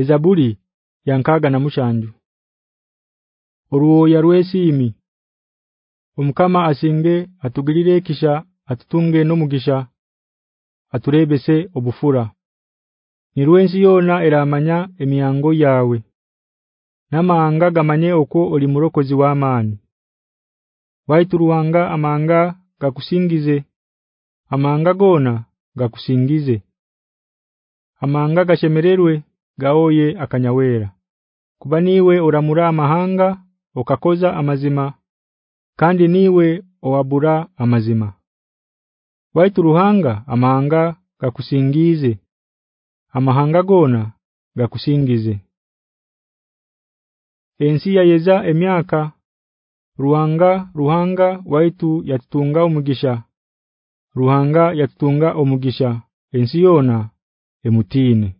Ezaburi yankaga na mushanju. Oruo ya rwesimi Omkama asinge atugirire kisha atutunge no mugisha aturebese obufura. Nirwensi yona eramanya emiyango yawe Namanga gamanye okwo oli murokozi wa amani Waituruwanga amanga gakusingize amanga gona gakusingize. Amanga gashemererwe gaoye akanyawera. Kuba ni we oramura amahanga okakoza amazima kandi ni we owabura amazima. Waituruhanga amanga gakusingize. Amahanga gona gakusingize. Ensi ya yeza emyaka ruhanga ruhanga waitu yatutunga omugisha. Ruhanga yatutunga omugisha. Ensi yona emutine.